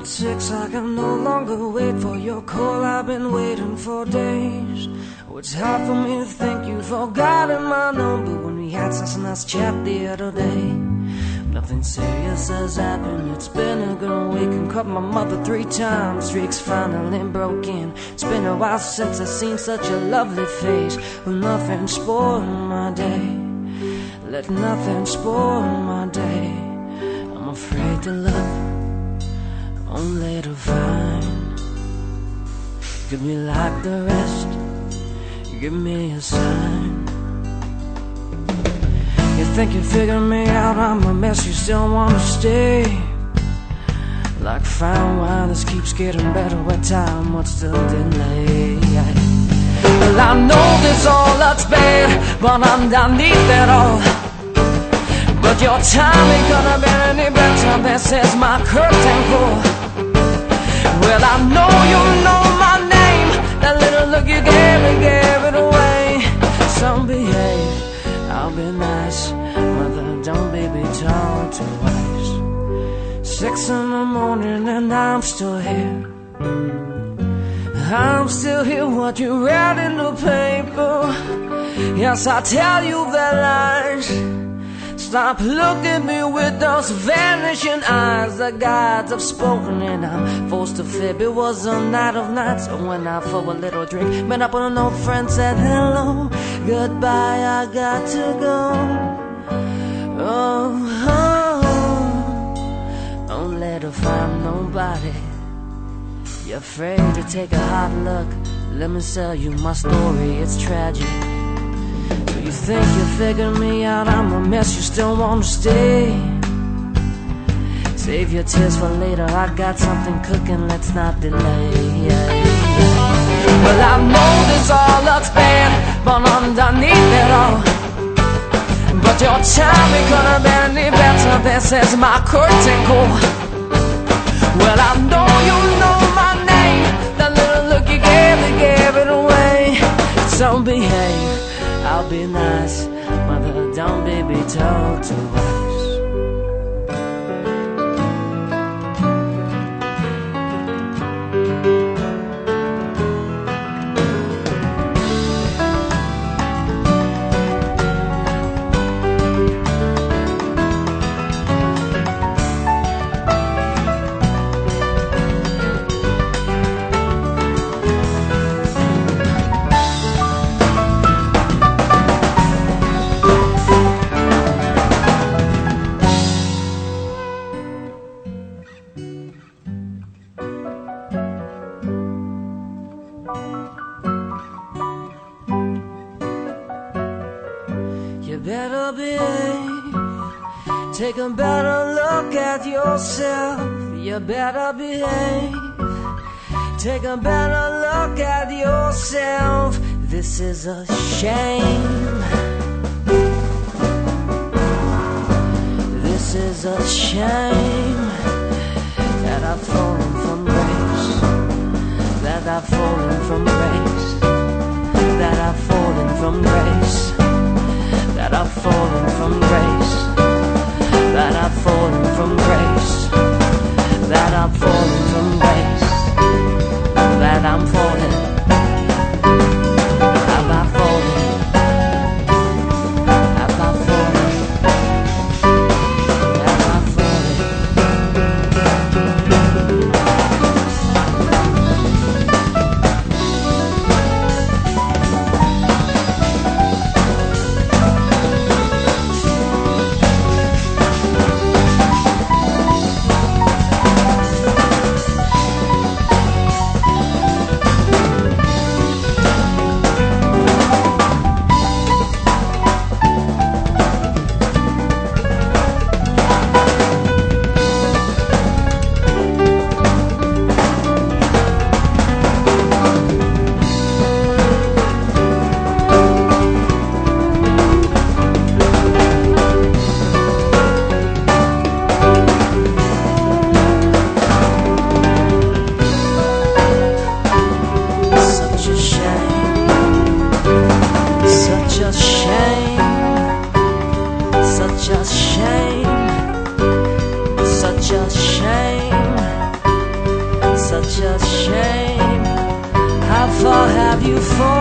Looks like I can no longer wait for your call. I've been waiting for days. Oh, it's hard for me to think you've forgotten my number when we had such a nice chat the other day. Nothing serious has happened. It's been a good week and cut my mother three times. Streaks finally broken. It's been a while since I've seen such a lovely face. But nothing spoiled my day. Let nothing spoil my day. I'm afraid to love only to find Give me like the rest. Give me a sign. You think you figured me out? I'm a mess, you still wanna stay? Like fine wine, this keeps getting better with time What's the delay? Well, I know this all looks bad But underneath it all but your time ain't gonna be any better. This is my curtain call Well, I know you know my name. That little look you gave me gave it away. Some behave, I'll be nice. Mother, don't be told twice Six in the morning and I'm still here. I'm still here, what you read in the paper. Yes, I tell you that lies Stop looking me with those vanishing eyes. The gods have spoken and I'm forced to fib. It was a night of nights when I for a little drink. Met up with an old friend, said hello, goodbye, I got to go. Oh, oh, don't let her find nobody. You're afraid to take a hot look. Let me tell you my story, it's tragic. You think you figured me out, I'm a mess, you still wanna stay. Save your tears for later, I got something cooking, let's not delay Well I know this all looks bad, but underneath it all. But your time ain't gonna be any better, this is my curtain call. Well I know you know be nice, mother, don't be be told to Take a better look at yourself. You better behave. Take a better look at yourself. This is a shame. This is a shame that I've fallen from grace. That I've fallen that I've such a shame, such a shame. How far have you fallen?